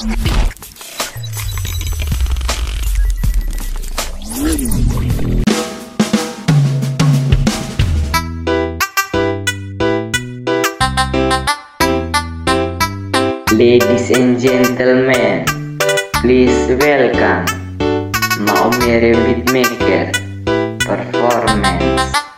Ladies and gentlemen, please welcome Maumere Beatmaker Performance.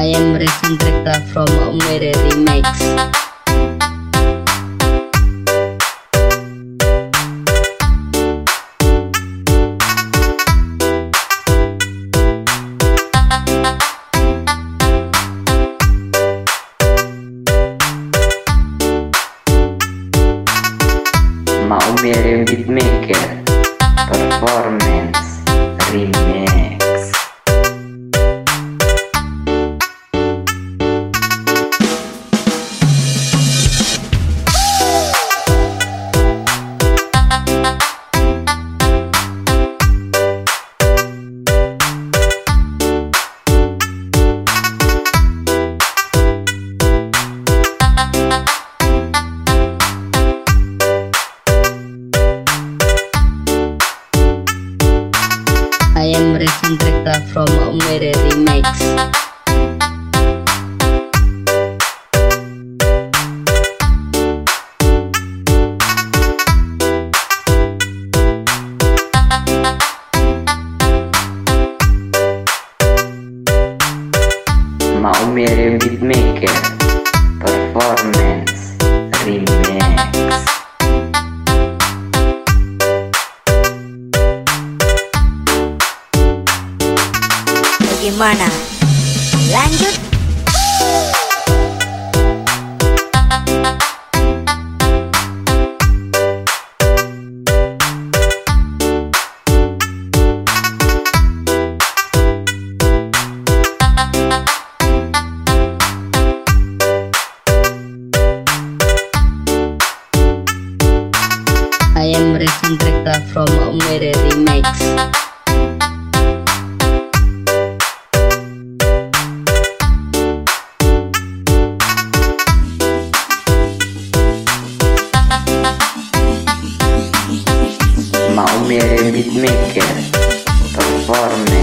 I am Revan Rekta from Omere Remix. Maumere Beatmaker Performance Remix. I am Revan Rekta from Omere Remix. Maumere Beatmaker Bagaimana? Lanjut. I am Rekta from Omere Remix. Maumere Beatmaker Performance